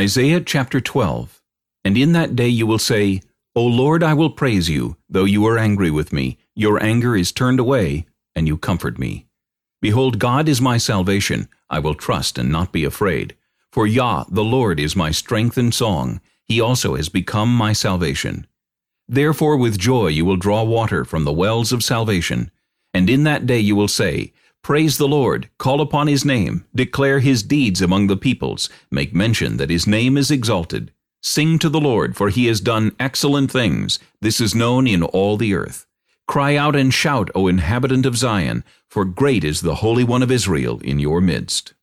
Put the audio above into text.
Isaiah chapter 12 And in that day you will say, O Lord, I will praise you, though you are angry with me. Your anger is turned away, and you comfort me. Behold, God is my salvation. I will trust and not be afraid. For Yah, the Lord, is my strength and song. He also has become my salvation. Therefore with joy you will draw water from the wells of salvation. And in that day you will say, Praise the Lord, call upon his name, declare his deeds among the peoples, make mention that his name is exalted. Sing to the Lord, for he has done excellent things. This is known in all the earth. Cry out and shout, O inhabitant of Zion, for great is the Holy One of Israel in your midst.